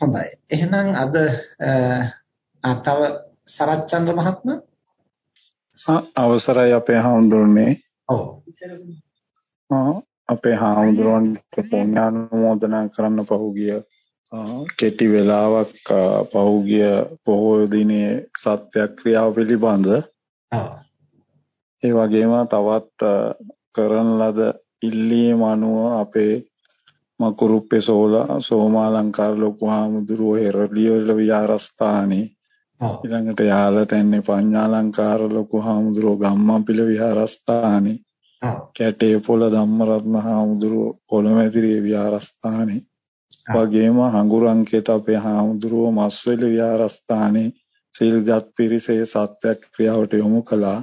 හොඳයි. එහෙනම් අද තව සරච්චන්ද්‍ර මහත්මයා අවසරයි අපේ හාමුදුරනේ. ඔව්. අපේ හාමුදුරන්ට පුණ්‍යානුමෝදනා කරන්න පහුගිය කෙටි වෙලාවක් පහුගිය පොහොය දිනේ සත්‍යක්‍රියාව පිළිබඳ ඒ වගේම තවත් කරන ලද ඉල්ලීම අනුව අපේ මකුරුප්පේ සෝලා සෝමාලංකාර ලොකු හාමුදුරුවෝ එරළියවල විහාරස්ථානේ. ඊළඟට යාලතැන්නේ පඤ්ඤාලංකාර ලොකු හාමුදුරුවෝ ගම්මන්පිල විහාරස්ථානේ. කැටේ පොළ ධම්මරත්න හාමුදුරුවෝ කොළමැදිරියේ විහාරස්ථානේ. වගේම හඟුරංකේත අපේ හාමුදුරුවෝ මස්වැලි විහාරස්ථානේ. සිල්ගත් පිරිසේ සත්‍යක්‍රියාවට යොමු කළා.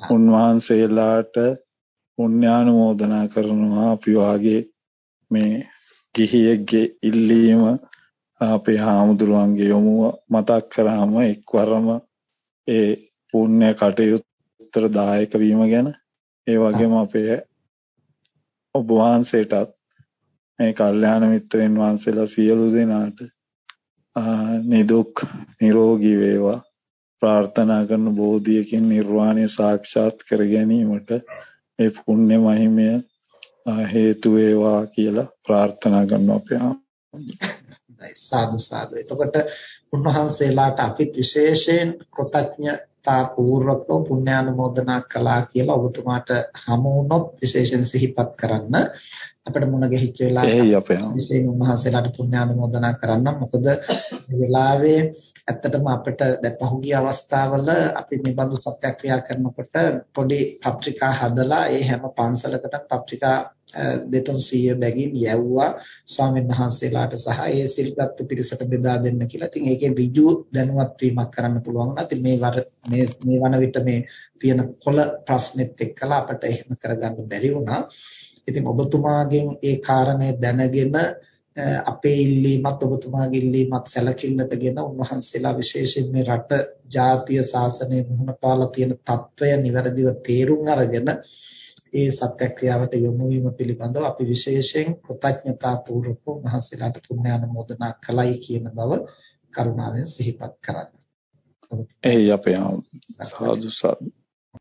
උන්වහන්සේලාට පුණ්‍යානුමෝදනා කරනවා. අපි වාගේ මේ ගිහියෙක්ගේ ඉල්ලීම අපේ හාමුදුරුවන්ගේ යොමුව මතක් කරාම එක්වරම ඒ පුණ්‍ය කටයුත්තට දායක වීම ගැන ඒ වගේම අපේ ඔබ වහන්සේටත් මේ කල්යාණ මිත්‍රයන් වහන්සේලා සියලු දෙනාට නිදුක් නිරෝගී වේවා. ප්‍රාර්ථනා කරන බෝධියකින් නිර්වාණය සාක්ෂාත් කර ගැනීමට මේ පුණ්‍ය මහිමය හේතු වේවා කියලා ප්‍රාර්ථනා කරනවා අපේ සාදු සාදු. එතකොට උන්වහන්සේලාට අපිත් විශේෂයෙන් කෘතඥතා පූර්වකව පුණ්‍යානුමෝදනා කළා කියලා ඔබතුමාට හමු වුණොත් විශේෂයෙන් සිහිපත් කරන්න අපිට මුණ ගැහිච්ච වෙලාවට විශේෂයෙන් උන්වහන්සේලාට පුණ්‍යානුමෝදනා කරන්න. මොකද වෙලාවේ ඇත්තටම අපිට දැන් පහුගිය අවස්ථාවල අපි මේ බඳු සත්‍යක්‍රියා කරනකොට පොඩි පත්‍රිකා හදලා ඒ හැම පන්සලකට පත්‍රිකා 200 බැගින් යැව්වා ස්වාමීන් වහන්සේලාට සහ ඒ සිල්ගත්තු පිරිසට බෙදා දෙන්න කියලා. ඉතින් ඒකේ ඍජු දැනුවත් වීමක් කරන්න පුළුවන් වුණා. ඉතින් මේ වර මේ මේ වන විට මේ තියෙන කොළ ප්‍රශ්නෙත් එක්කලා අපට එහෙම කරගන්න බැරි වුණා. ඉතින් ඔබතුමාගෙන් ඒ කාරණේ දැනගෙන අපේ ඉල්ලීමත් ඔබතුමාගේ ඉල්ලීමත් සැලකිල්ලටගෙන උන්වහන්සේලා විශේෂයෙන් මේ රට ජාතිය සාසනය මුහුණ පාලා තියෙන తত্ত্বය નિවරදිව තේරුම් අරගෙන ඒ සත්‍යක්‍රියාවට යොමු වීම පිළිබඳව අපි විශේෂයෙන් කෘතඥතා පූර්වක උන්වහන්සේලාට පුණ්‍යානුමෝදනා කළයි කියන බව කරුණාවෙන් සිහිපත් කරන්න. එයි අපේ සාදු සාදු